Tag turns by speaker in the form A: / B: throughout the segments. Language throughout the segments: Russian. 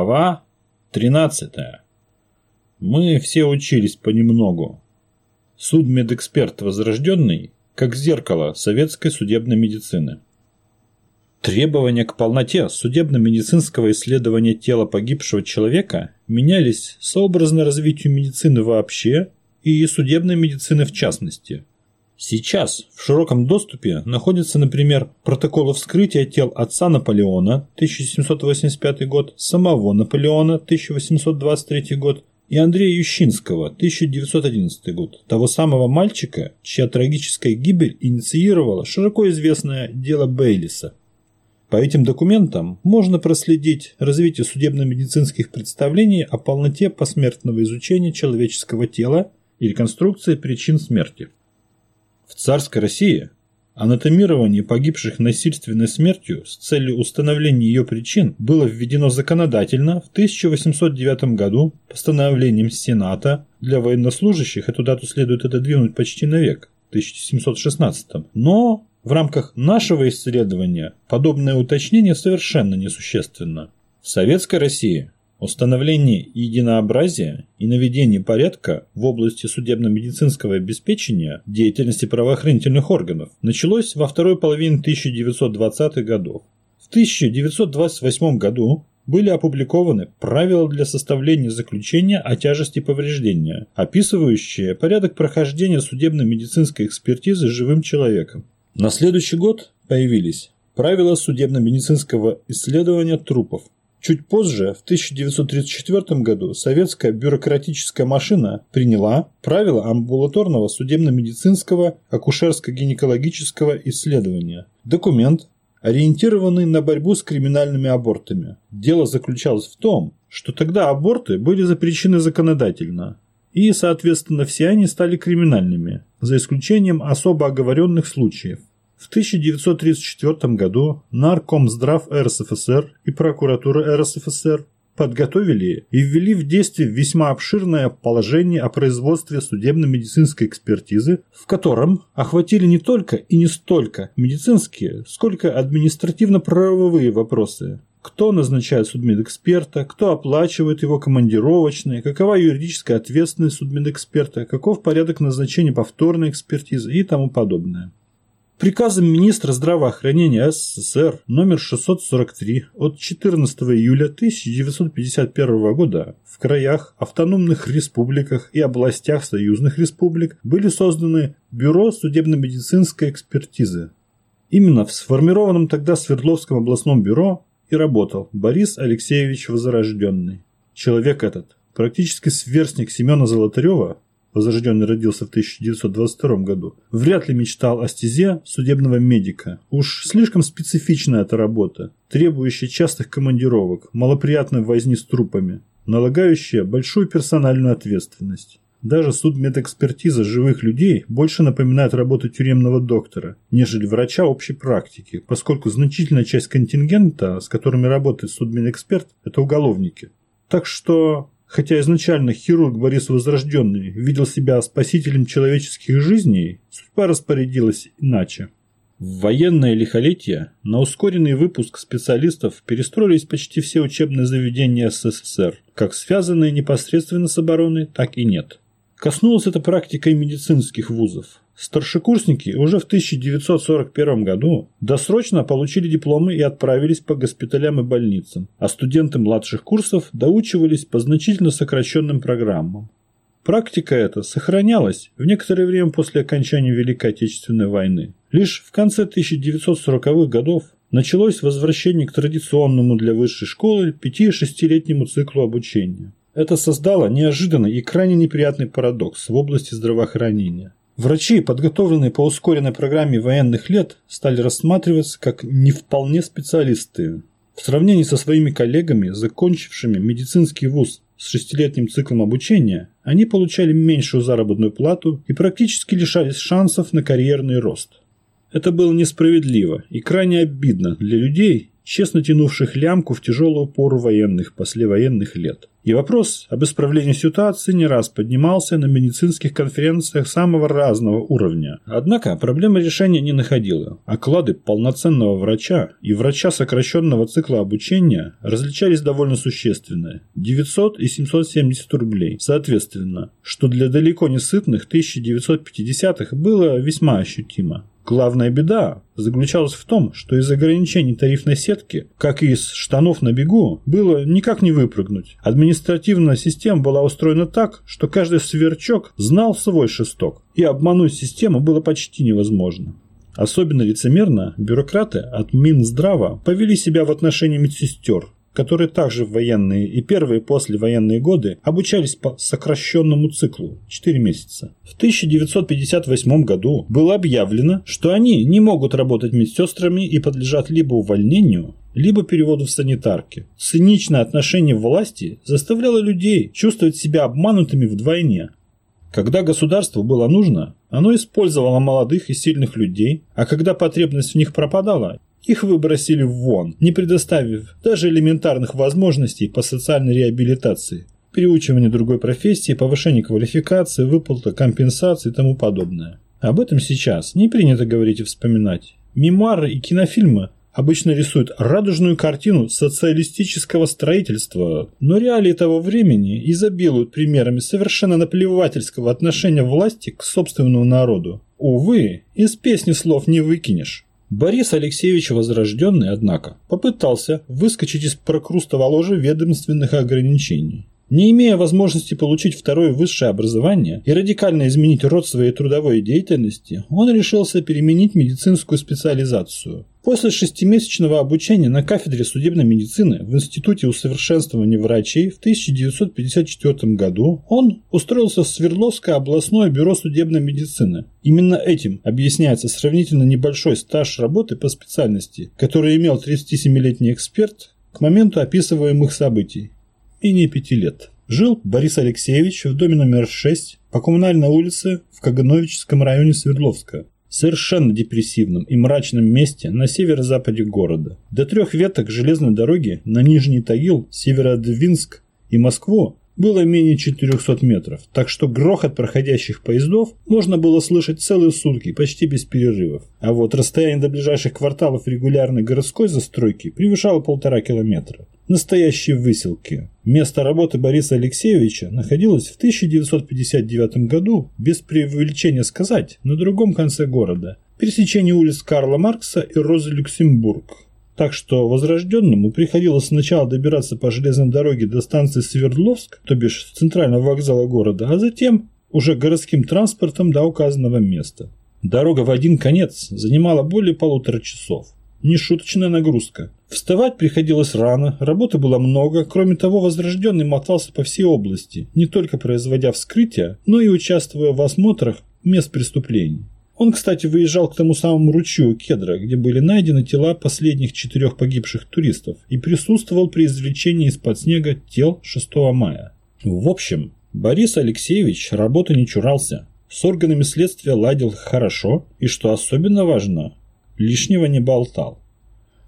A: Глава 13. Мы все учились понемногу. Судмедэксперт возрожденный, как зеркало советской судебной медицины. Требования к полноте судебно-медицинского исследования тела погибшего человека менялись сообразно развитию медицины вообще и судебной медицины в частности – Сейчас в широком доступе находятся, например, протоколы вскрытия тел отца Наполеона 1785 год, самого Наполеона 1823 год и Андрея Ющинского 1911 год, того самого мальчика, чья трагическая гибель инициировала широко известное дело Бейлиса. По этим документам можно проследить развитие судебно-медицинских представлений о полноте посмертного изучения человеческого тела и реконструкции причин смерти. В царской России анатомирование погибших насильственной смертью с целью установления ее причин было введено законодательно в 1809 году постановлением Сената. Для военнослужащих эту дату следует отодвинуть почти на век, 1716. Но в рамках нашего исследования подобное уточнение совершенно несущественно. В Советской России Установление единообразия и наведение порядка в области судебно-медицинского обеспечения деятельности правоохранительных органов началось во второй половине 1920-х годов. В 1928 году были опубликованы правила для составления заключения о тяжести повреждения, описывающие порядок прохождения судебно-медицинской экспертизы живым человеком. На следующий год появились правила судебно-медицинского исследования трупов, Чуть позже, в 1934 году, советская бюрократическая машина приняла правила амбулаторного судебно-медицинского акушерско-гинекологического исследования. Документ, ориентированный на борьбу с криминальными абортами. Дело заключалось в том, что тогда аборты были запрещены законодательно, и, соответственно, все они стали криминальными, за исключением особо оговоренных случаев. В 1934 году Наркомздрав РСФСР и прокуратура РСФСР подготовили и ввели в действие весьма обширное положение о производстве судебно-медицинской экспертизы, в котором охватили не только и не столько медицинские, сколько административно-правовые вопросы. Кто назначает судмедэксперта, кто оплачивает его командировочные, какова юридическая ответственность судмедэксперта, каков порядок назначения повторной экспертизы и тому подобное. Приказом министра здравоохранения СССР номер 643 от 14 июля 1951 года в краях, автономных республиках и областях союзных республик были созданы Бюро судебно-медицинской экспертизы. Именно в сформированном тогда Свердловском областном бюро и работал Борис Алексеевич Возрожденный. Человек этот, практически сверстник Семена Золотарева, возрожденный родился в 1922 году, вряд ли мечтал о стезе судебного медика. Уж слишком специфичная эта работа, требующая частых командировок, малоприятной возни с трупами, налагающая большую персональную ответственность. Даже судмедэкспертиза живых людей больше напоминает работу тюремного доктора, нежели врача общей практики, поскольку значительная часть контингента, с которыми работает судмедэксперт, это уголовники. Так что Хотя изначально хирург Борис Возрожденный видел себя спасителем человеческих жизней, судьба распорядилась иначе. В военное лихолетие на ускоренный выпуск специалистов перестроились почти все учебные заведения СССР, как связанные непосредственно с обороной, так и нет. Коснулась это практикой медицинских вузов. Старшекурсники уже в 1941 году досрочно получили дипломы и отправились по госпиталям и больницам, а студенты младших курсов доучивались по значительно сокращенным программам. Практика эта сохранялась в некоторое время после окончания Великой Отечественной войны. Лишь в конце 1940-х годов началось возвращение к традиционному для высшей школы 5-6-летнему циклу обучения. Это создало неожиданный и крайне неприятный парадокс в области здравоохранения. Врачи, подготовленные по ускоренной программе военных лет, стали рассматриваться как не вполне специалисты. В сравнении со своими коллегами, закончившими медицинский вуз с шестилетним циклом обучения, они получали меньшую заработную плату и практически лишались шансов на карьерный рост. Это было несправедливо и крайне обидно для людей, честно тянувших лямку в тяжелую пору военных, послевоенных лет. И вопрос об исправлении ситуации не раз поднимался на медицинских конференциях самого разного уровня. Однако проблема решения не находила. Оклады полноценного врача и врача сокращенного цикла обучения различались довольно существенно – 900 и 770 рублей, соответственно, что для далеко не сытных 1950-х было весьма ощутимо. Главная беда заключалась в том, что из ограничений тарифной сетки, как и из штанов на бегу, было никак не выпрыгнуть. Административная система была устроена так, что каждый сверчок знал свой шесток, и обмануть систему было почти невозможно. Особенно лицемерно бюрократы от Минздрава повели себя в отношении медсестер, которые также в военные и первые послевоенные годы обучались по сокращенному циклу – 4 месяца. В 1958 году было объявлено, что они не могут работать медсестрами и подлежат либо увольнению, либо переводу в санитарки. Циничное отношение власти заставляло людей чувствовать себя обманутыми вдвойне. Когда государству было нужно, оно использовало молодых и сильных людей, а когда потребность в них пропадала, их выбросили вон, не предоставив даже элементарных возможностей по социальной реабилитации, переучивание другой профессии, повышение квалификации, выплата компенсации и тому подобное. Об этом сейчас не принято говорить и вспоминать. Мемуары и кинофильмы обычно рисуют радужную картину социалистического строительства, но реалии того времени изобилуют примерами совершенно наплевательского отношения власти к собственному народу. Увы, из песни слов не выкинешь. Борис Алексеевич Возрожденный, однако, попытался выскочить из прокрустого ложа ведомственных ограничений. Не имея возможности получить второе высшее образование и радикально изменить род своей трудовой деятельности, он решился переменить медицинскую специализацию. После шестимесячного обучения на кафедре судебной медицины в Институте усовершенствования врачей в 1954 году он устроился в Свердловское областное бюро судебной медицины. Именно этим объясняется сравнительно небольшой стаж работы по специальности, который имел 37-летний эксперт к моменту описываемых событий и не пяти лет. Жил Борис Алексеевич в доме номер 6 по коммунальной улице в Кагановическом районе Свердловска, совершенно депрессивном и мрачном месте на северо-западе города. До трех веток железной дороги на Нижний Тагил, Северодвинск и Москву было менее 400 метров, так что грохот проходящих поездов можно было слышать целые сутки, почти без перерывов. А вот расстояние до ближайших кварталов регулярной городской застройки превышало полтора километра. Настоящие выселки. Место работы Бориса Алексеевича находилось в 1959 году, без преувеличения сказать, на другом конце города, пересечении улиц Карла Маркса и Розы Люксембург, так что возрожденному приходилось сначала добираться по железной дороге до станции Свердловск, то бишь центрального вокзала города, а затем уже городским транспортом до указанного места. Дорога в один конец занимала более полутора часов. Нешуточная нагрузка. Вставать приходилось рано, работы было много, кроме того, Возрожденный мотался по всей области, не только производя вскрытия, но и участвуя в осмотрах мест преступлений. Он, кстати, выезжал к тому самому ручью Кедра, где были найдены тела последних четырех погибших туристов и присутствовал при извлечении из-под снега тел 6 мая. В общем, Борис Алексеевич работы не чурался. С органами следствия ладил хорошо и, что особенно важно, лишнего не болтал.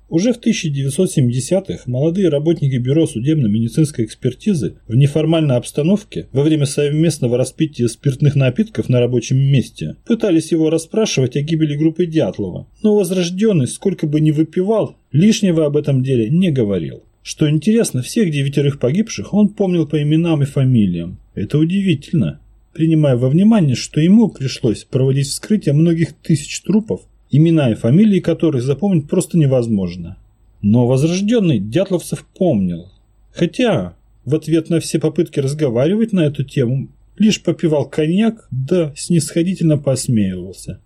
A: Уже в 1970-х молодые работники Бюро судебно-медицинской экспертизы в неформальной обстановке во время совместного распития спиртных напитков на рабочем месте пытались его расспрашивать о гибели группы Дятлова, но возрожденный, сколько бы ни выпивал, лишнего об этом деле не говорил. Что интересно, всех девятерых погибших он помнил по именам и фамилиям. Это удивительно, принимая во внимание, что ему пришлось проводить вскрытие многих тысяч трупов имена и фамилии которых запомнить просто невозможно. Но возрожденный Дятловцев помнил. Хотя в ответ на все попытки разговаривать на эту тему лишь попивал коньяк, да снисходительно посмеивался.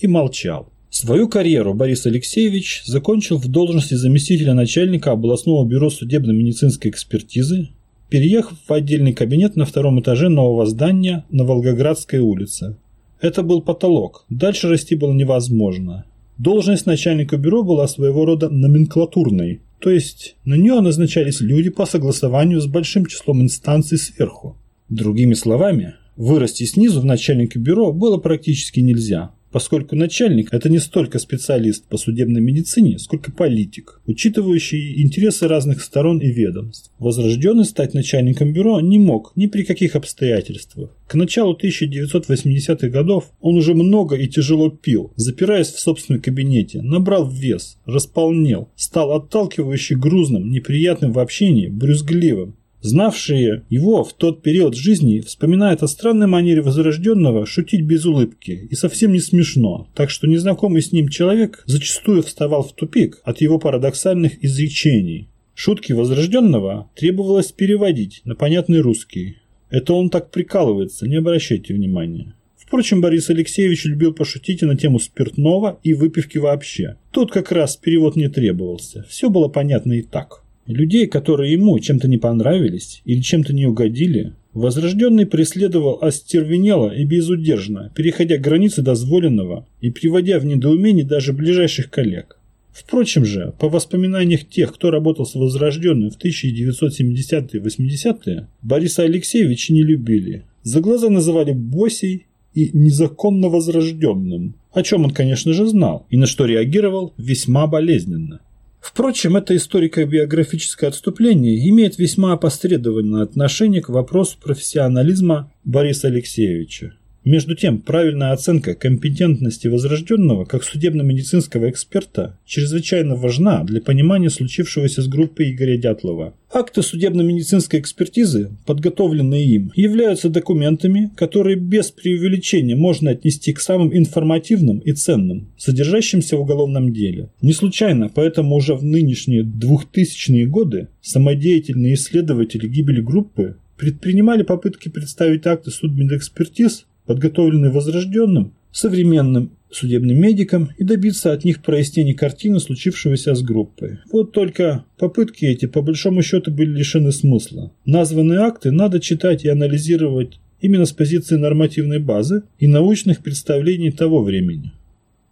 A: И молчал. Свою карьеру Борис Алексеевич закончил в должности заместителя начальника областного бюро судебно-медицинской экспертизы, переехав в отдельный кабинет на втором этаже нового здания на Волгоградской улице, это был потолок. Дальше расти было невозможно. Должность начальника бюро была своего рода номенклатурной, то есть на нее назначались люди по согласованию с большим числом инстанций сверху. Другими словами, вырасти снизу в начальника бюро было практически нельзя. Поскольку начальник – это не столько специалист по судебной медицине, сколько политик, учитывающий интересы разных сторон и ведомств. Возрожденный стать начальником бюро не мог ни при каких обстоятельствах. К началу 1980-х годов он уже много и тяжело пил, запираясь в собственном кабинете, набрал вес, располнел, стал отталкивающе грузным, неприятным в общении, брюзгливым, Знавшие его в тот период жизни вспоминают о странной манере возрожденного шутить без улыбки и совсем не смешно, так что незнакомый с ним человек зачастую вставал в тупик от его парадоксальных изречений. Шутки возрожденного требовалось переводить на понятный русский. Это он так прикалывается, не обращайте внимания. Впрочем, Борис Алексеевич любил пошутить и на тему спиртного и выпивки вообще. Тут как раз перевод не требовался, все было понятно и так. Людей, которые ему чем-то не понравились или чем-то не угодили, Возрожденный преследовал остервенело и безудержно, переходя границы дозволенного и приводя в недоумение даже ближайших коллег. Впрочем же, по воспоминаниям тех, кто работал с Возрожденным в 1970-80-е, Бориса Алексеевича не любили. За глаза называли Босей и незаконно возрожденным, о чем он, конечно же, знал, и на что реагировал весьма болезненно. Впрочем, это историко-биографическое отступление имеет весьма опосредованное отношение к вопросу профессионализма Бориса Алексеевича. Между тем, правильная оценка компетентности возрожденного как судебно-медицинского эксперта чрезвычайно важна для понимания случившегося с группой Игоря Дятлова. Акты судебно-медицинской экспертизы, подготовленные им, являются документами, которые без преувеличения можно отнести к самым информативным и ценным, содержащимся в уголовном деле. Не случайно, поэтому уже в нынешние 2000-е годы самодеятельные исследователи гибели группы предпринимали попытки представить акты судмедэкспертиз подготовленный возрожденным, современным судебным медикам и добиться от них прояснения картины случившегося с группой. Вот только попытки эти по большому счету были лишены смысла. Названные акты надо читать и анализировать именно с позиции нормативной базы и научных представлений того времени.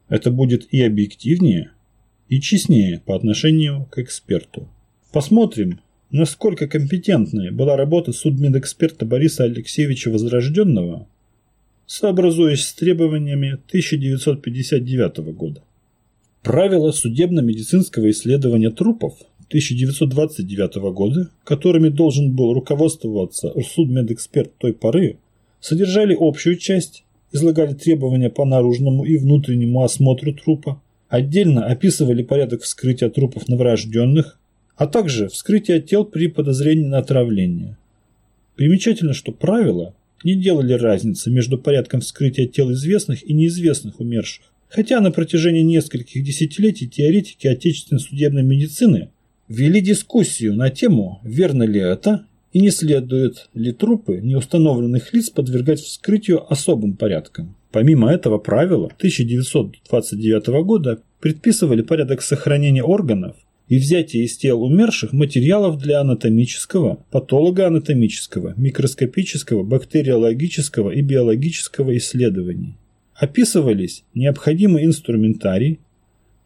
A: Это будет и объективнее, и честнее по отношению к эксперту. Посмотрим, насколько компетентной была работа судмедэксперта Бориса Алексеевича Возрожденного сообразуясь с требованиями 1959 года. Правила судебно-медицинского исследования трупов 1929 года, которыми должен был руководствоваться судмедэксперт той поры, содержали общую часть, излагали требования по наружному и внутреннему осмотру трупа, отдельно описывали порядок вскрытия трупов новорожденных, а также вскрытие тел при подозрении на отравление. Примечательно, что правила не делали разницы между порядком вскрытия тел известных и неизвестных умерших. Хотя на протяжении нескольких десятилетий теоретики отечественной судебной медицины вели дискуссию на тему, верно ли это и не следует ли трупы неустановленных лиц подвергать вскрытию особым порядком. Помимо этого правила 1929 года предписывали порядок сохранения органов и взятие из тел умерших материалов для анатомического, патологоанатомического, микроскопического, бактериологического и биологического исследований. Описывались необходимый инструментарий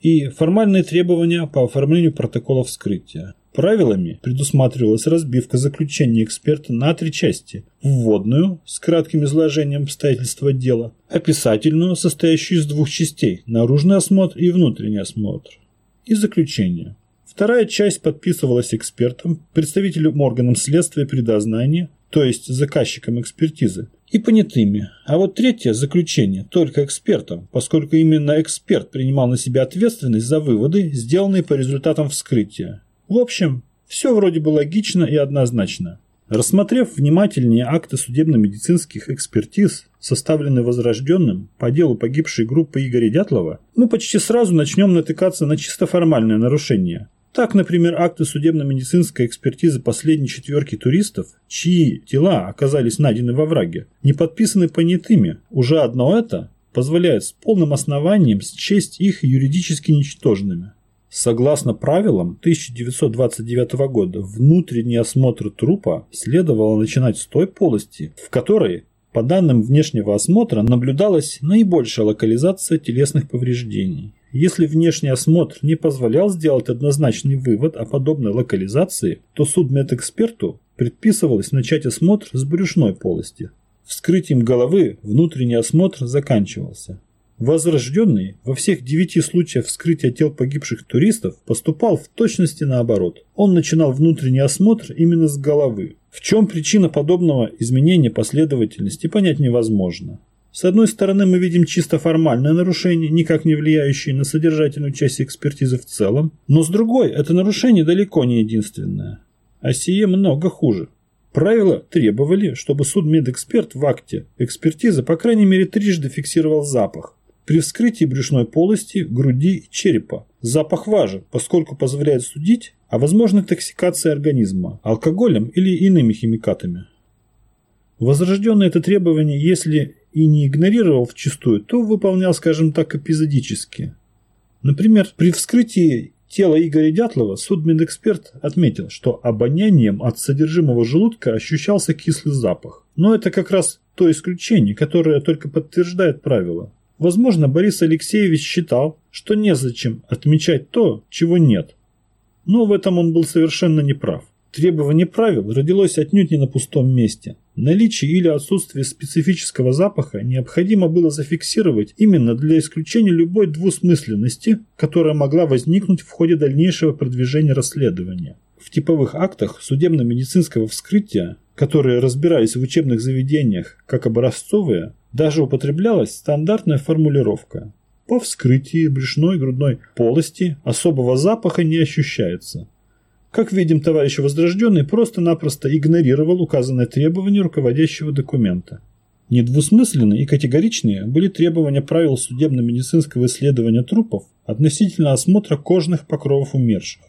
A: и формальные требования по оформлению протоколов вскрытия. Правилами предусматривалась разбивка заключения эксперта на три части. Вводную, с кратким изложением обстоятельства дела, описательную, состоящую из двух частей, наружный осмотр и внутренний осмотр, и заключение. Вторая часть подписывалась экспертом, представителем органам следствия при дознании, то есть заказчиком экспертизы, и понятыми. А вот третье заключение только экспертом, поскольку именно эксперт принимал на себя ответственность за выводы, сделанные по результатам вскрытия. В общем, все вроде бы логично и однозначно. Рассмотрев внимательнее акты судебно-медицинских экспертиз, составленные Возрожденным по делу погибшей группы Игоря Дятлова, мы почти сразу начнем натыкаться на чисто формальное нарушение, так, например, акты судебно-медицинской экспертизы последней четверки туристов, чьи тела оказались найдены во враге, не подписаны понятыми. Уже одно это позволяет с полным основанием счесть их юридически ничтожными. Согласно правилам 1929 года, внутренний осмотр трупа следовало начинать с той полости, в которой, по данным внешнего осмотра, наблюдалась наибольшая локализация телесных повреждений. Если внешний осмотр не позволял сделать однозначный вывод о подобной локализации, то судмедэксперту предписывалось начать осмотр с брюшной полости. Вскрытием головы внутренний осмотр заканчивался. Возрожденный во всех девяти случаях вскрытия тел погибших туристов поступал в точности наоборот. Он начинал внутренний осмотр именно с головы. В чем причина подобного изменения последовательности, понять невозможно. С одной стороны, мы видим чисто формальное нарушение, никак не влияющее на содержательную часть экспертизы в целом, но с другой, это нарушение далеко не единственное. А сие много хуже. Правила требовали, чтобы судмедэксперт в акте экспертизы по крайней мере трижды фиксировал запах, при вскрытии брюшной полости, груди и черепа. Запах важен, поскольку позволяет судить о возможной токсикации организма алкоголем или иными химикатами. Возрожденное это требование, если и не игнорировал вчастую, то выполнял, скажем так, эпизодически. Например, при вскрытии тела Игоря Дятлова судмедэксперт отметил, что обонянием от содержимого желудка ощущался кислый запах. Но это как раз то исключение, которое только подтверждает правило. Возможно, Борис Алексеевич считал, что незачем отмечать то, чего нет. Но в этом он был совершенно неправ. Требование правил родилось отнюдь не на пустом месте. Наличие или отсутствие специфического запаха необходимо было зафиксировать именно для исключения любой двусмысленности, которая могла возникнуть в ходе дальнейшего продвижения расследования. В типовых актах судебно-медицинского вскрытия, которые разбирались в учебных заведениях как образцовые, даже употреблялась стандартная формулировка. По вскрытии брюшной грудной полости особого запаха не ощущается. Как видим, товарищ Возрожденный просто-напросто игнорировал указанное требование руководящего документа. Недвусмысленные и категоричные были требования правил судебно-медицинского исследования трупов относительно осмотра кожных покровов умерших.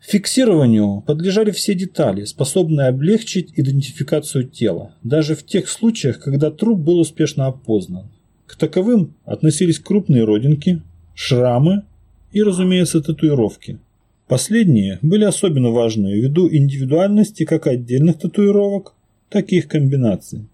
A: Фиксированию подлежали все детали, способные облегчить идентификацию тела, даже в тех случаях, когда труп был успешно опознан. К таковым относились крупные родинки, шрамы и, разумеется, татуировки. Последние были особенно важны ввиду индивидуальности как отдельных татуировок, так и их комбинаций.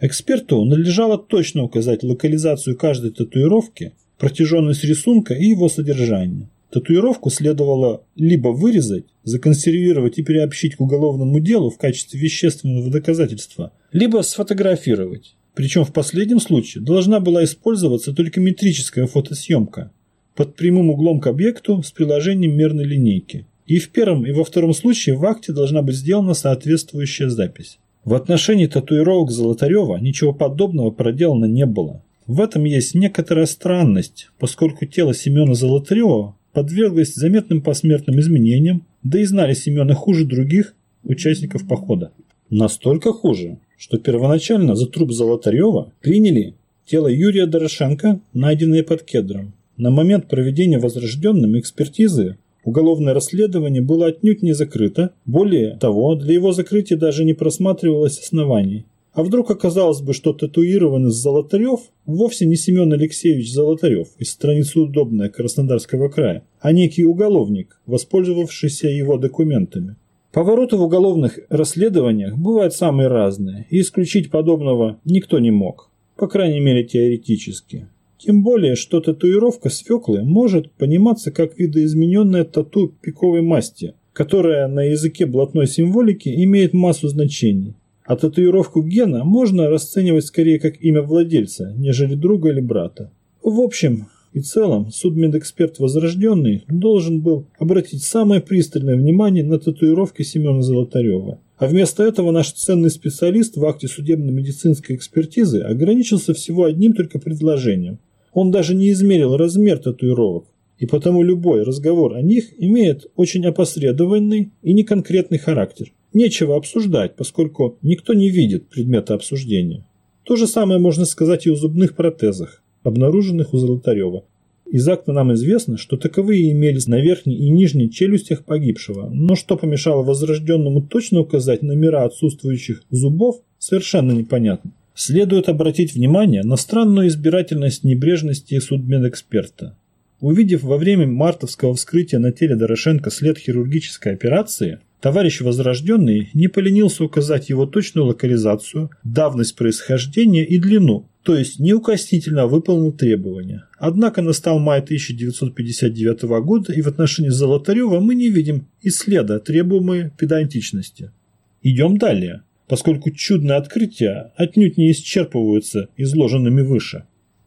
A: Эксперту надлежало точно указать локализацию каждой татуировки, протяженность рисунка и его содержание. Татуировку следовало либо вырезать, законсервировать и переобщить к уголовному делу в качестве вещественного доказательства, либо сфотографировать. Причем в последнем случае должна была использоваться только метрическая фотосъемка под прямым углом к объекту с приложением мерной линейки. И в первом и во втором случае в акте должна быть сделана соответствующая запись. В отношении татуировок Золотарева ничего подобного проделано не было. В этом есть некоторая странность, поскольку тело Семена Золотарева подверглась заметным посмертным изменениям, да и знали Семена хуже других участников похода. Настолько хуже, что первоначально за труп Золотарева приняли тело Юрия Дорошенко, найденное под кедром. На момент проведения возрожденным экспертизы уголовное расследование было отнюдь не закрыто, более того, для его закрытия даже не просматривалось оснований. А вдруг оказалось бы, что татуированный Золотарев вовсе не Семен Алексеевич Золотарев из страницы удобная Краснодарского края, а некий уголовник, воспользовавшийся его документами. Повороты в уголовных расследованиях бывают самые разные, и исключить подобного никто не мог, по крайней мере теоретически. Тем более, что татуировка свеклы может пониматься как видоизмененная тату пиковой масти, которая на языке блатной символики имеет массу значений. А татуировку Гена можно расценивать скорее как имя владельца, нежели друга или брата. В общем и целом, судмедэксперт Возрожденный должен был обратить самое пристальное внимание на татуировки Семена Золотарева. А вместо этого наш ценный специалист в акте судебно-медицинской экспертизы ограничился всего одним только предложением. Он даже не измерил размер татуировок, и потому любой разговор о них имеет очень опосредованный и неконкретный характер. Нечего обсуждать, поскольку никто не видит предмета обсуждения. То же самое можно сказать и о зубных протезах, обнаруженных у Золотарева. Из акта нам известно, что таковые имелись на верхней и нижней челюстях погибшего, но что помешало возрожденному точно указать номера отсутствующих зубов, совершенно непонятно. Следует обратить внимание на странную избирательность небрежности судмедэксперта. Увидев во время мартовского вскрытия на теле Дорошенко след хирургической операции, Товарищ Возрожденный не поленился указать его точную локализацию, давность происхождения и длину, то есть неукоснительно выполнил требования. Однако настал май 1959 года, и в отношении Золотарева мы не видим и следа требуемой педантичности. Идем далее, поскольку чудные открытия отнюдь не исчерпываются изложенными выше.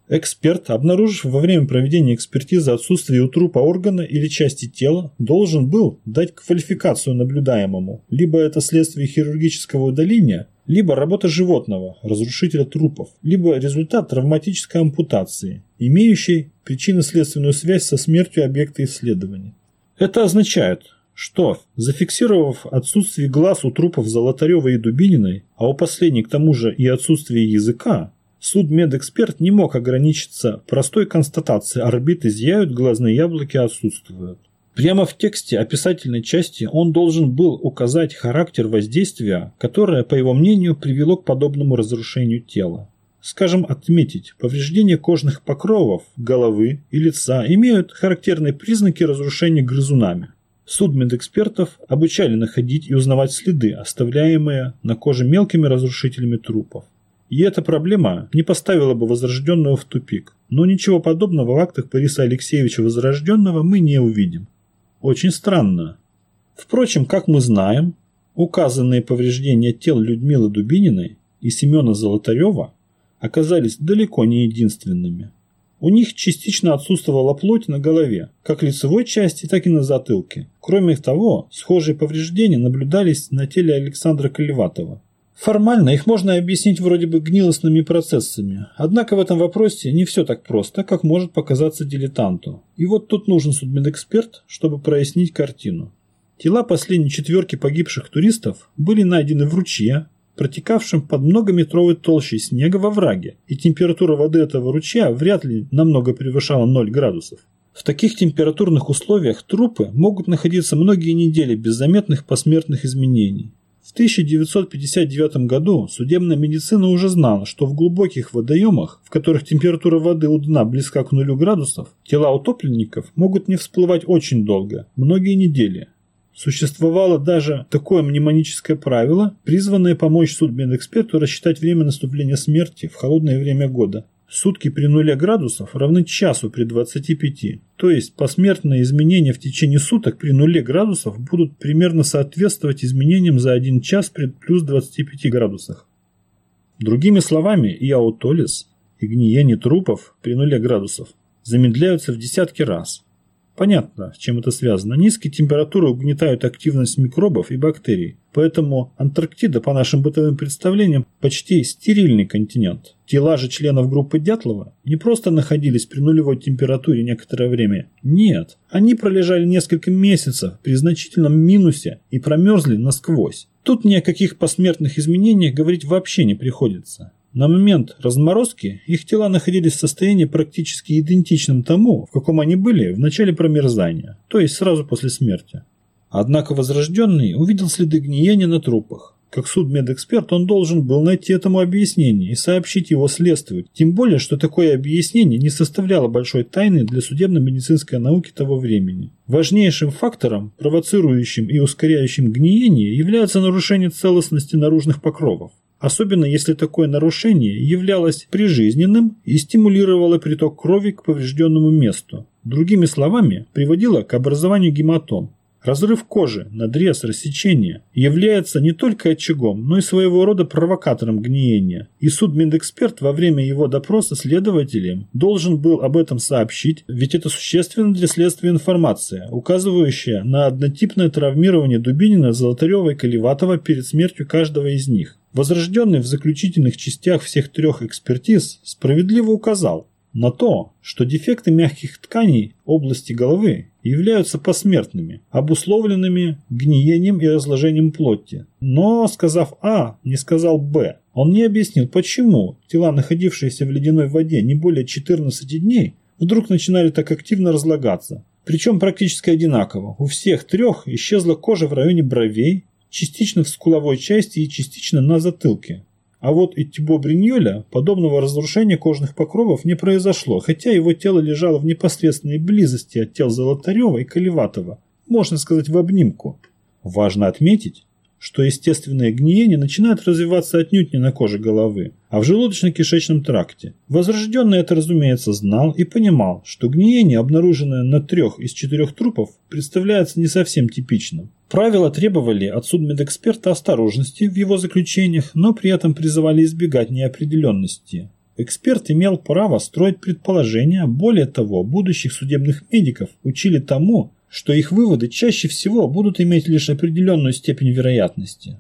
A: Эксперт, обнаружив во время проведения экспертизы отсутствие у трупа органа или части тела, должен был дать квалификацию наблюдаемому. Либо это следствие хирургического удаления, либо работа животного, разрушителя трупов, либо результат травматической ампутации, имеющей причинно-следственную связь со смертью объекта исследования. Это означает, что, зафиксировав отсутствие глаз у трупов Золотарева и Дубининой, а у последней к тому же и отсутствие языка, Судмедэксперт не мог ограничиться простой констатацией орбиты зияют, глазные яблоки отсутствуют. Прямо в тексте описательной части он должен был указать характер воздействия, которое, по его мнению, привело к подобному разрушению тела. Скажем, отметить, повреждения кожных покровов, головы и лица имеют характерные признаки разрушения грызунами. Судмедэкспертов обучали находить и узнавать следы, оставляемые на коже мелкими разрушителями трупов. И эта проблема не поставила бы Возрожденного в тупик. Но ничего подобного в актах Бориса Алексеевича Возрожденного мы не увидим. Очень странно. Впрочем, как мы знаем, указанные повреждения тел Людмилы Дубининой и Семена Золотарева оказались далеко не единственными. У них частично отсутствовала плоть на голове, как лицевой части, так и на затылке. Кроме того, схожие повреждения наблюдались на теле Александра Колеватова. Формально их можно объяснить вроде бы гнилостными процессами, однако в этом вопросе не все так просто, как может показаться дилетанту. И вот тут нужен судмедэксперт, чтобы прояснить картину. Тела последней четверки погибших туристов были найдены в ручье, протекавшем под многометровой толщей снега во враге, и температура воды этого ручья вряд ли намного превышала 0 градусов. В таких температурных условиях трупы могут находиться многие недели без заметных посмертных изменений. В 1959 году судебная медицина уже знала, что в глубоких водоемах, в которых температура воды у дна близка к нулю градусов, тела утопленников могут не всплывать очень долго, многие недели. Существовало даже такое мнемоническое правило, призванное помочь судмедэксперту рассчитать время наступления смерти в холодное время года. Сутки при нуле градусов равны часу при 25, то есть посмертные изменения в течение суток при нуле градусов будут примерно соответствовать изменениям за 1 час при плюс 25 градусах. Другими словами, и аутолиз, и гниение трупов при нуле градусов замедляются в десятки раз. Понятно, с чем это связано. Низкие температуры угнетают активность микробов и бактерий, поэтому Антарктида, по нашим бытовым представлениям, почти стерильный континент. Тела же членов группы Дятлова не просто находились при нулевой температуре некоторое время. Нет, они пролежали несколько месяцев при значительном минусе и промерзли насквозь. Тут ни о каких посмертных изменениях говорить вообще не приходится. На момент разморозки их тела находились в состоянии практически идентичном тому, в каком они были в начале промерзания, то есть сразу после смерти. Однако возрожденный увидел следы гниения на трупах. Как судмедэксперт он должен был найти этому объяснение и сообщить его следствию, тем более, что такое объяснение не составляло большой тайны для судебно-медицинской науки того времени. Важнейшим фактором, провоцирующим и ускоряющим гниение, является нарушение целостности наружных покровов особенно если такое нарушение являлось прижизненным и стимулировало приток крови к поврежденному месту. Другими словами, приводило к образованию гематом. Разрыв кожи, надрез, рассечение является не только очагом, но и своего рода провокатором гниения. И судмедэксперт во время его допроса следователем должен был об этом сообщить, ведь это существенно для следствия информация, указывающая на однотипное травмирование Дубинина, Золотарева и Колеватова перед смертью каждого из них. Возрожденный в заключительных частях всех трех экспертиз справедливо указал на то, что дефекты мягких тканей области головы являются посмертными, обусловленными гниением и разложением плоти. Но, сказав А, не сказал Б. Он не объяснил, почему тела, находившиеся в ледяной воде не более 14 дней, вдруг начинали так активно разлагаться. Причем практически одинаково. У всех трех исчезла кожа в районе бровей, частично в скуловой части и частично на затылке. А вот и Тибо Бриньоля подобного разрушения кожных покровов не произошло, хотя его тело лежало в непосредственной близости от тел Золотарева и Колеватова, можно сказать в обнимку. Важно отметить, что естественное гниение начинает развиваться отнюдь не на коже головы, а в желудочно-кишечном тракте. Возрожденный это, разумеется, знал и понимал, что гниение, обнаруженное на трех из четырех трупов, представляется не совсем типичным. Правила требовали от судмедэксперта осторожности в его заключениях, но при этом призывали избегать неопределенности. Эксперт имел право строить предположения, более того, будущих судебных медиков учили тому, что их выводы чаще всего будут иметь лишь определенную степень вероятности.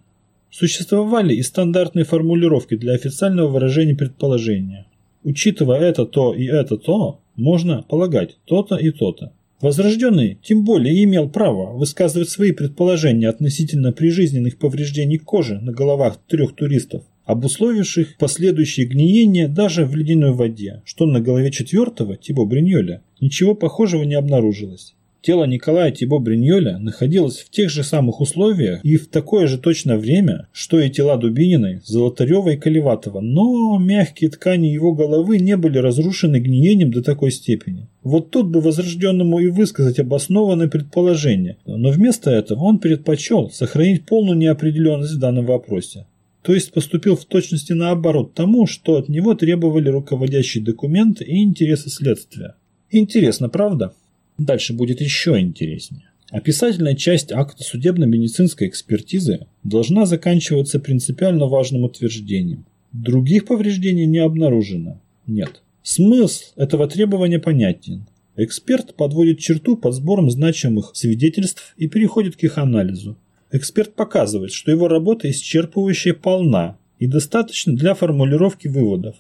A: Существовали и стандартные формулировки для официального выражения предположения. Учитывая это то и это то, можно полагать то-то и то-то. Возрожденный тем более имел право высказывать свои предположения относительно прижизненных повреждений кожи на головах трех туристов, обусловивших последующее гниение даже в ледяной воде, что на голове четвертого, Тибо Бриньоля, ничего похожего не обнаружилось. Тело Николая Тибо Бриньоля находилось в тех же самых условиях и в такое же точное время, что и тела Дубининой, Золотарева и Колеватова, но мягкие ткани его головы не были разрушены гниением до такой степени. Вот тут бы возрожденному и высказать обоснованное предположение, но вместо этого он предпочел сохранить полную неопределенность в данном вопросе. То есть поступил в точности наоборот тому, что от него требовали руководящие документы и интересы следствия. Интересно, правда? Дальше будет еще интереснее. Описательная часть акта судебно-медицинской экспертизы должна заканчиваться принципиально важным утверждением. Других повреждений не обнаружено. Нет. Смысл этого требования понятен. Эксперт подводит черту под сбором значимых свидетельств и переходит к их анализу. Эксперт показывает, что его работа исчерпывающая полна и достаточно для формулировки выводов.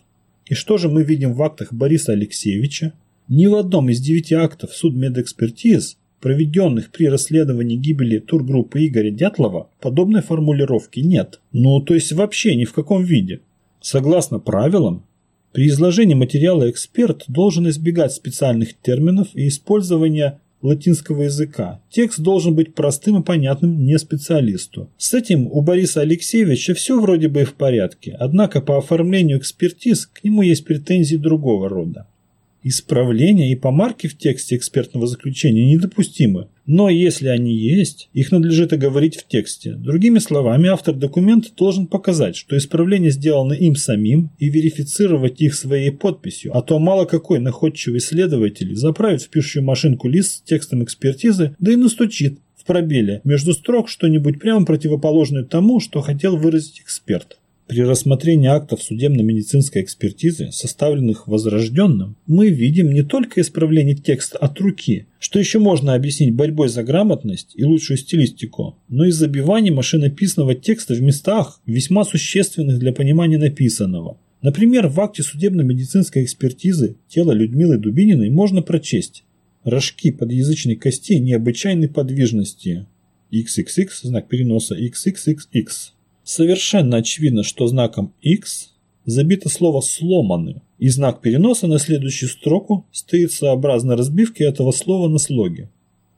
A: И что же мы видим в актах Бориса Алексеевича? Ни в одном из девяти актов судмедэкспертиз, проведенных при расследовании гибели тургруппы Игоря Дятлова, подобной формулировки нет. Ну, то есть вообще ни в каком виде. Согласно правилам, при изложении материала эксперт должен избегать специальных терминов и использования латинского языка. Текст должен быть простым и понятным не специалисту. С этим у Бориса Алексеевича все вроде бы и в порядке, однако по оформлению экспертиз к нему есть претензии другого рода. Исправления и помарки в тексте экспертного заключения недопустимы, но если они есть, их надлежит оговорить в тексте. Другими словами, автор документа должен показать, что исправления сделаны им самим и верифицировать их своей подписью, а то мало какой находчивый следователь заправит в пишущую машинку лист с текстом экспертизы, да и настучит в пробеле между строк что-нибудь прямо противоположное тому, что хотел выразить эксперт. При рассмотрении актов судебно-медицинской экспертизы, составленных возрожденным, мы видим не только исправление текста от руки, что еще можно объяснить борьбой за грамотность и лучшую стилистику, но и забивание машинописного текста в местах, весьма существенных для понимания написанного. Например, в акте судебно-медицинской экспертизы тело Людмилы Дубининой можно прочесть рожки подъязычной кости необычайной подвижности XXX, знак переноса XXXX Совершенно очевидно, что знаком X забито слово «сломаны», и знак переноса на следующую строку стоит сообразно разбивке этого слова на слоге.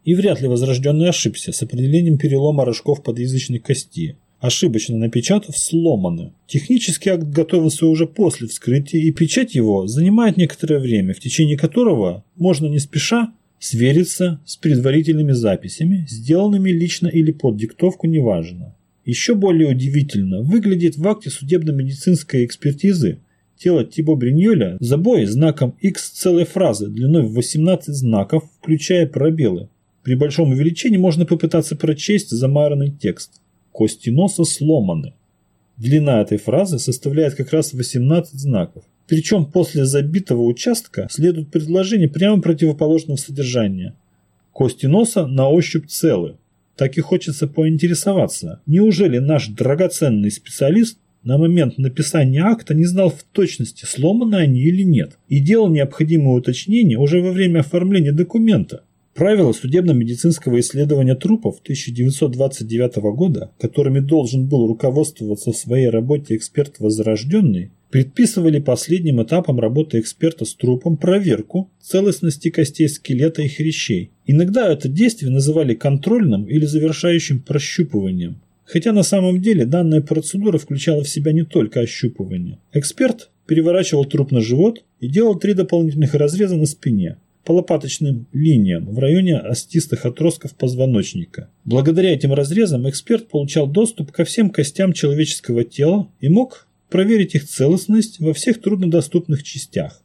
A: И вряд ли возрожденный ошибся с определением перелома рожков подъязычной кости, ошибочно напечатав «сломаны». Технический акт готовился уже после вскрытия, и печать его занимает некоторое время, в течение которого можно не спеша свериться с предварительными записями, сделанными лично или под диктовку, неважно. Еще более удивительно выглядит в акте судебно-медицинской экспертизы тело Тибо Бриньоля забой знаком X целой фразы длиной в 18 знаков, включая пробелы. При большом увеличении можно попытаться прочесть замаранный текст. Кости носа сломаны. Длина этой фразы составляет как раз 18 знаков. Причем после забитого участка следует предложение прямо противоположного содержания. Кости носа на ощупь целы так и хочется поинтересоваться, неужели наш драгоценный специалист на момент написания акта не знал в точности, сломаны они или нет, и делал необходимые уточнения уже во время оформления документа. Правила судебно-медицинского исследования трупов 1929 года, которыми должен был руководствоваться в своей работе эксперт Возрожденный, предписывали последним этапом работы эксперта с трупом проверку целостности костей скелета и хрящей. Иногда это действие называли контрольным или завершающим прощупыванием. Хотя на самом деле данная процедура включала в себя не только ощупывание. Эксперт переворачивал труп на живот и делал три дополнительных разреза на спине по лопаточным линиям в районе остистых отростков позвоночника. Благодаря этим разрезам эксперт получал доступ ко всем костям человеческого тела и мог проверить их целостность во всех труднодоступных частях.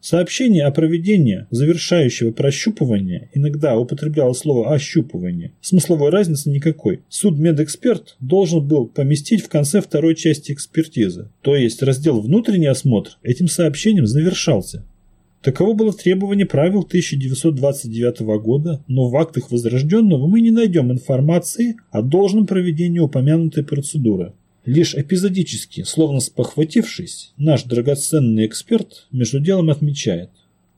A: Сообщение о проведении завершающего прощупывания иногда употреблял слово «ощупывание». Смысловой разницы никакой. Судмедэксперт должен был поместить в конце второй части экспертизы. То есть раздел «Внутренний осмотр» этим сообщением завершался. Таково было требование правил 1929 года, но в актах Возрожденного мы не найдем информации о должном проведении упомянутой процедуры. Лишь эпизодически, словно спохватившись, наш драгоценный эксперт между делом отмечает.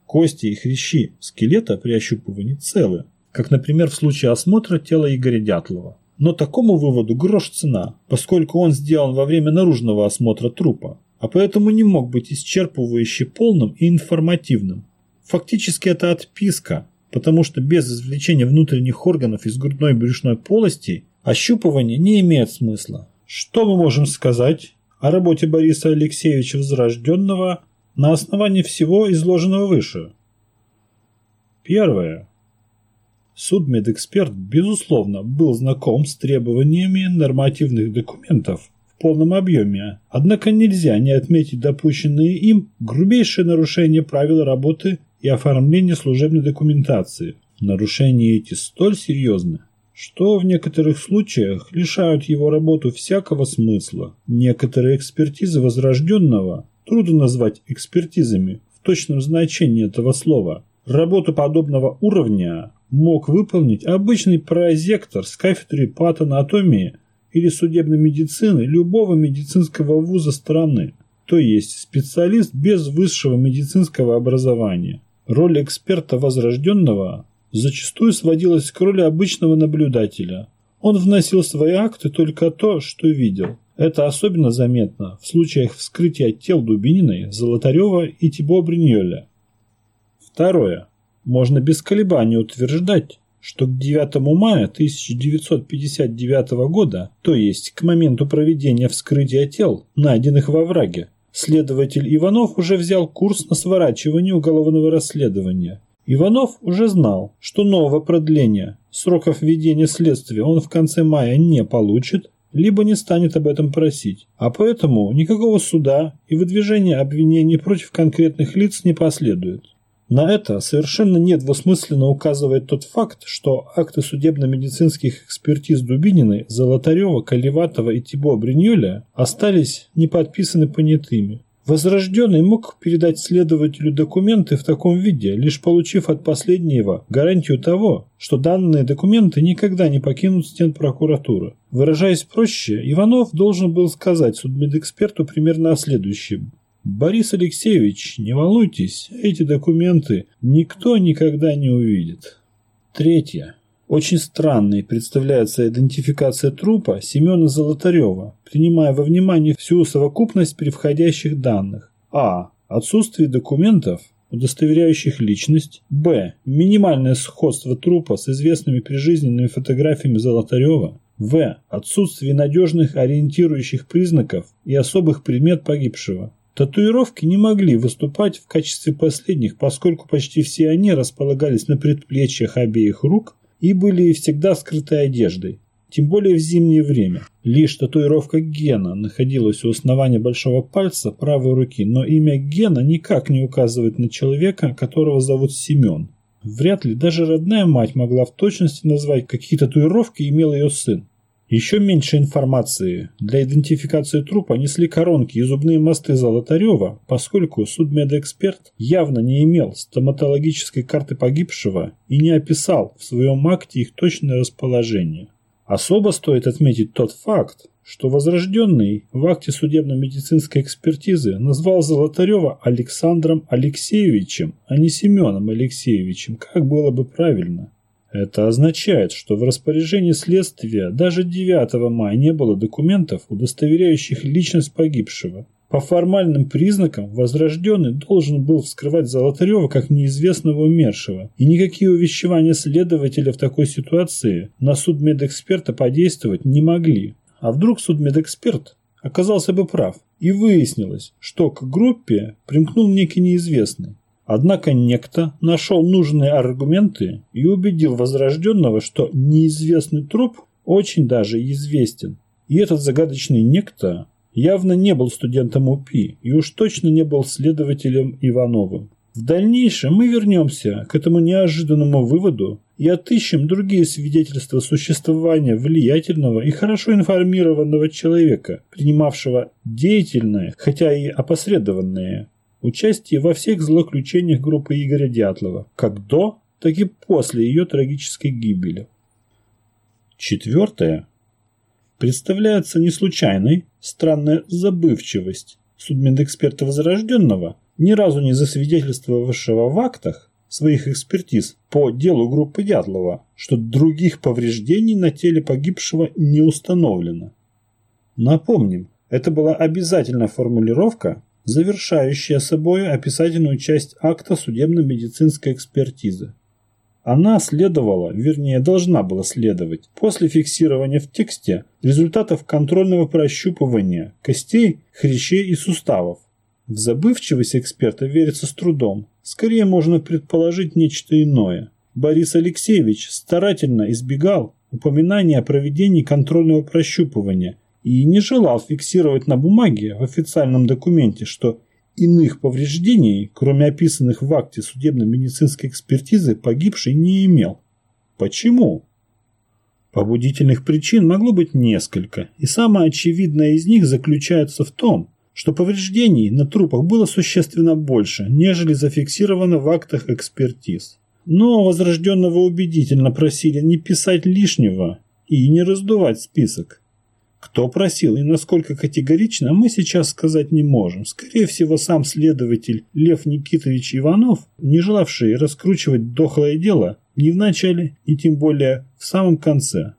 A: Кости и хрящи скелета при ощупывании целы, как, например, в случае осмотра тела Игоря Дятлова. Но такому выводу грош цена, поскольку он сделан во время наружного осмотра трупа, а поэтому не мог быть исчерпывающе полным и информативным. Фактически это отписка, потому что без извлечения внутренних органов из грудной и брюшной полости ощупывание не имеет смысла. Что мы можем сказать о работе Бориса Алексеевича Возрожденного на основании всего изложенного выше? Первое. Судмедэксперт, безусловно, был знаком с требованиями нормативных документов в полном объеме, однако нельзя не отметить допущенные им грубейшие нарушения правил работы и оформления служебной документации. Нарушения эти столь серьезны, что в некоторых случаях лишают его работу всякого смысла. Некоторые экспертизы возрожденного трудно назвать экспертизами в точном значении этого слова. Работу подобного уровня мог выполнить обычный прозектор с кафедры патанатомии или судебной медицины любого медицинского вуза страны, то есть специалист без высшего медицинского образования. Роль эксперта возрожденного зачастую сводилась к роли обычного наблюдателя. Он вносил свои акты только то, что видел. Это особенно заметно в случаях вскрытия тел Дубининой, Золотарева и Тибо Бриньоля. Второе. Можно без колебаний утверждать, что к 9 мая 1959 года, то есть к моменту проведения вскрытия тел, найденных во враге, следователь Иванов уже взял курс на сворачивание уголовного расследования Иванов уже знал, что нового продления сроков ведения следствия он в конце мая не получит, либо не станет об этом просить, а поэтому никакого суда и выдвижения обвинений против конкретных лиц не последует. На это совершенно недвусмысленно указывает тот факт, что акты судебно-медицинских экспертиз Дубининой, Золотарева, Колеватова и Тибо Бриньоля остались не подписаны понятыми, Возрожденный мог передать следователю документы в таком виде, лишь получив от последнего гарантию того, что данные документы никогда не покинут стен прокуратуры. Выражаясь проще, Иванов должен был сказать судмедэксперту примерно о следующем. «Борис Алексеевич, не волнуйтесь, эти документы никто никогда не увидит». Третье. Очень странной представляется идентификация трупа Семена Золотарева, принимая во внимание всю совокупность превходящих данных. А. Отсутствие документов, удостоверяющих личность. Б. Минимальное сходство трупа с известными прижизненными фотографиями Золотарева. В. Отсутствие надежных ориентирующих признаков и особых предмет погибшего. Татуировки не могли выступать в качестве последних, поскольку почти все они располагались на предплечьях обеих рук и были всегда скрытой одеждой, тем более в зимнее время. Лишь татуировка Гена находилась у основания большого пальца правой руки, но имя Гена никак не указывает на человека, которого зовут Семен. Вряд ли даже родная мать могла в точности назвать, какие татуировки имел ее сын. Еще меньше информации. Для идентификации трупа несли коронки и зубные мосты Золотарева, поскольку судмедэксперт явно не имел стоматологической карты погибшего и не описал в своем акте их точное расположение. Особо стоит отметить тот факт, что Возрожденный в акте судебно-медицинской экспертизы назвал Золотарева Александром Алексеевичем, а не Семеном Алексеевичем, как было бы правильно. Это означает, что в распоряжении следствия даже 9 мая не было документов, удостоверяющих личность погибшего. По формальным признакам возрожденный должен был вскрывать Золотарева как неизвестного умершего, и никакие увещевания следователя в такой ситуации на судмедэксперта подействовать не могли. А вдруг судмедэксперт оказался бы прав, и выяснилось, что к группе примкнул некий неизвестный. Однако некто нашел нужные аргументы и убедил возрожденного, что неизвестный труп очень даже известен. И этот загадочный некто явно не был студентом УПИ и уж точно не был следователем Ивановым. В дальнейшем мы вернемся к этому неожиданному выводу и отыщем другие свидетельства существования влиятельного и хорошо информированного человека, принимавшего деятельное, хотя и опосредованное, участие во всех злоключениях группы Игоря Дятлова, как до, так и после ее трагической гибели. Четвертое. Представляется не случайной странная забывчивость судмедэксперта Возрожденного – ни разу не засвидетельствовавшего в актах своих экспертиз по делу группы Дятлова, что других повреждений на теле погибшего не установлено. Напомним, это была обязательная формулировка, завершающая собой описательную часть акта судебно-медицинской экспертизы. Она следовала, вернее должна была следовать, после фиксирования в тексте результатов контрольного прощупывания костей, хрящей и суставов, в забывчивость эксперта верится с трудом. Скорее можно предположить нечто иное. Борис Алексеевич старательно избегал упоминания о проведении контрольного прощупывания и не желал фиксировать на бумаге в официальном документе, что иных повреждений, кроме описанных в акте судебно-медицинской экспертизы, погибший не имел. Почему? Побудительных причин могло быть несколько, и самое очевидное из них заключается в том, что повреждений на трупах было существенно больше, нежели зафиксировано в актах экспертиз. Но возрожденного убедительно просили не писать лишнего и не раздувать список. Кто просил и насколько категорично, мы сейчас сказать не можем. Скорее всего, сам следователь Лев Никитович Иванов, не желавший раскручивать дохлое дело ни в начале, ни тем более в самом конце.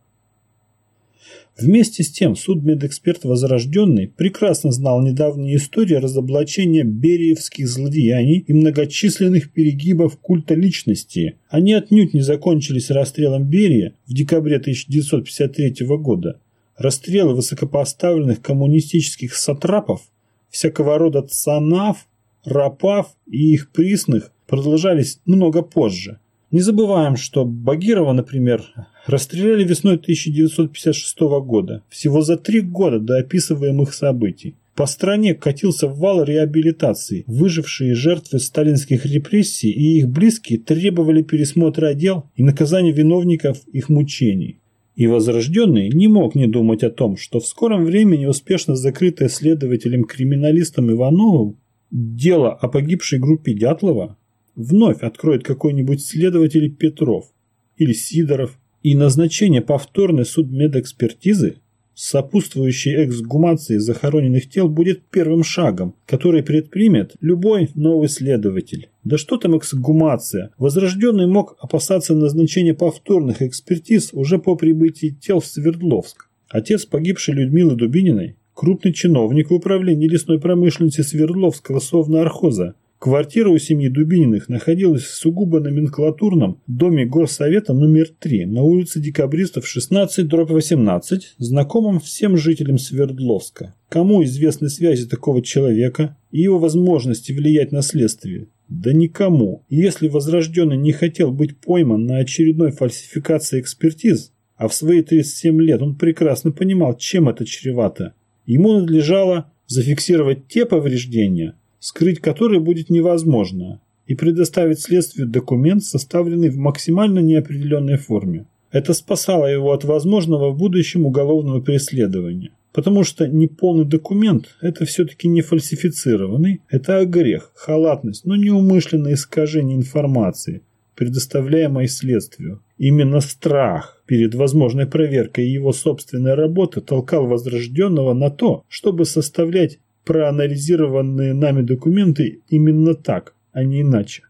A: Вместе с тем судмедэксперт Возрожденный прекрасно знал недавние истории разоблачения бериевских злодеяний и многочисленных перегибов культа личности. Они отнюдь не закончились расстрелом Берия в декабре 1953 года. Расстрелы высокопоставленных коммунистических сатрапов, всякого рода цанав, рапав и их присных продолжались много позже – не забываем, что Багирова, например, расстреляли весной 1956 года, всего за три года до описываемых событий. По стране катился вал реабилитации. Выжившие жертвы сталинских репрессий и их близкие требовали пересмотра дел и наказания виновников их мучений. И Возрожденный не мог не думать о том, что в скором времени успешно закрытое следователем-криминалистом Ивановым дело о погибшей группе Дятлова вновь откроет какой-нибудь следователь Петров или Сидоров, и назначение повторной судмедэкспертизы сопутствующей эксгумацией захороненных тел будет первым шагом, который предпримет любой новый следователь. Да что там эксгумация? Возрожденный мог опасаться назначения повторных экспертиз уже по прибытии тел в Свердловск. Отец погибшей Людмилы Дубининой, крупный чиновник в управлении лесной промышленности Свердловского совнархоза, Квартира у семьи Дубининых находилась в сугубо номенклатурном доме горсовета номер 3 на улице Декабристов 16-18, знакомом всем жителям Свердловска. Кому известны связи такого человека и его возможности влиять на следствие? Да никому. Если Возрожденный не хотел быть пойман на очередной фальсификации экспертиз, а в свои 37 лет он прекрасно понимал, чем это чревато, ему надлежало зафиксировать те повреждения, скрыть который будет невозможно, и предоставить следствию документ, составленный в максимально неопределенной форме. Это спасало его от возможного в будущем уголовного преследования. Потому что неполный документ – это все-таки не фальсифицированный, это грех, халатность, но не умышленное искажение информации, предоставляемой следствию. Именно страх перед возможной проверкой его собственной работы толкал возрожденного на то, чтобы составлять проанализированные нами документы именно так, а не иначе.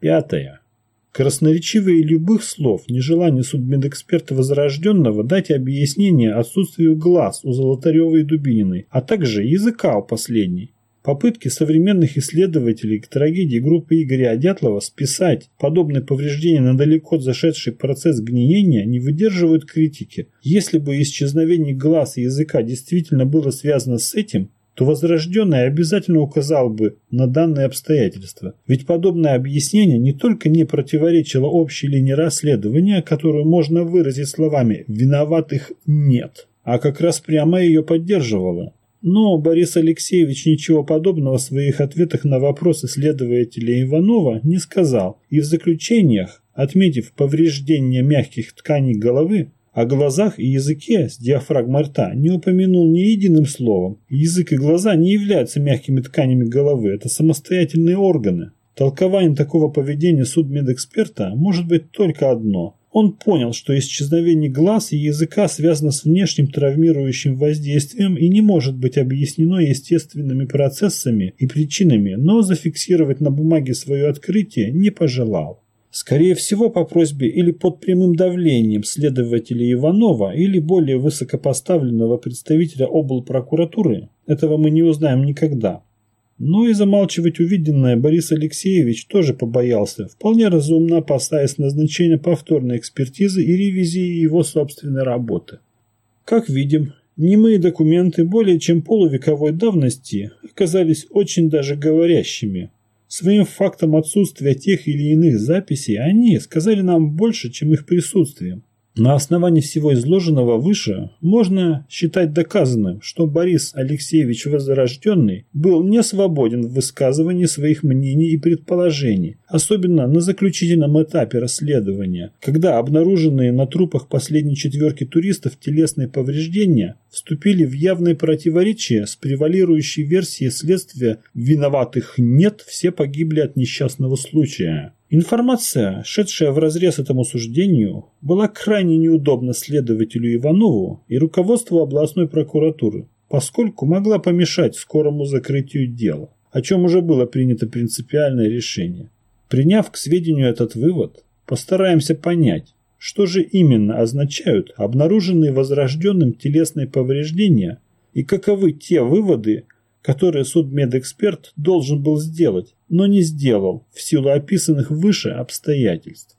A: Пятое. Красноречивые любых слов нежелание судмедэксперта Возрожденного дать объяснение отсутствию глаз у Золотаревой и Дубининой, а также языка у последней. Попытки современных исследователей к трагедии группы Игоря Дятлова списать подобные повреждения на далеко зашедший процесс гниения не выдерживают критики. Если бы исчезновение глаз и языка действительно было связано с этим, то возрожденный обязательно указал бы на данные обстоятельства. Ведь подобное объяснение не только не противоречило общей линии расследования, которую можно выразить словами «виноватых нет», а как раз прямо ее поддерживало.
B: Но Борис Алексеевич ничего подобного в своих ответах на вопросы следователя Иванова не сказал, и в заключениях, отметив повреждение мягких тканей головы, о глазах и языке с диафрагмой рта не упомянул ни единым словом. Язык и глаза не являются мягкими тканями головы, это самостоятельные органы. Толкование такого поведения судмедэксперта может быть только одно. Он понял, что исчезновение глаз и языка связано с внешним травмирующим воздействием и не может быть объяснено естественными процессами и причинами, но зафиксировать на бумаге свое открытие не пожелал. Скорее всего, по просьбе или под прямым давлением следователя Иванова или более высокопоставленного представителя облпрокуратуры, этого мы не узнаем никогда. Но и замалчивать увиденное Борис Алексеевич тоже побоялся, вполне разумно опасаясь назначения повторной экспертизы и ревизии его собственной работы. Как видим, немые документы более чем полувековой давности оказались очень даже говорящими – Своим фактом отсутствия тех или иных записей они сказали нам больше, чем их присутствием. На основании всего изложенного выше можно считать доказанным, что Борис Алексеевич Возрожденный был не свободен в высказывании своих мнений и предположений, особенно на заключительном этапе расследования, когда обнаруженные на трупах последней четверки туристов телесные повреждения вступили в явное противоречие с превалирующей версией следствия «виноватых нет, все погибли от несчастного случая». Информация, шедшая вразрез этому суждению, была крайне неудобна следователю Иванову и руководству областной прокуратуры, поскольку могла помешать скорому закрытию дела, о чем уже было принято принципиальное решение. Приняв к сведению этот вывод, постараемся понять, что же именно означают обнаруженные возрожденным телесные повреждения и каковы те выводы, которые судмедэксперт должен был сделать, но не сделал в силу описанных выше обстоятельств.